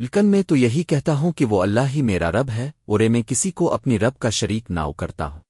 لیکن میں تو یہی کہتا ہوں کہ وہ اللہ ہی میرا رب ہے، اور میں کسی کو اپنی رب کا شریک نہ کرتا ہوں۔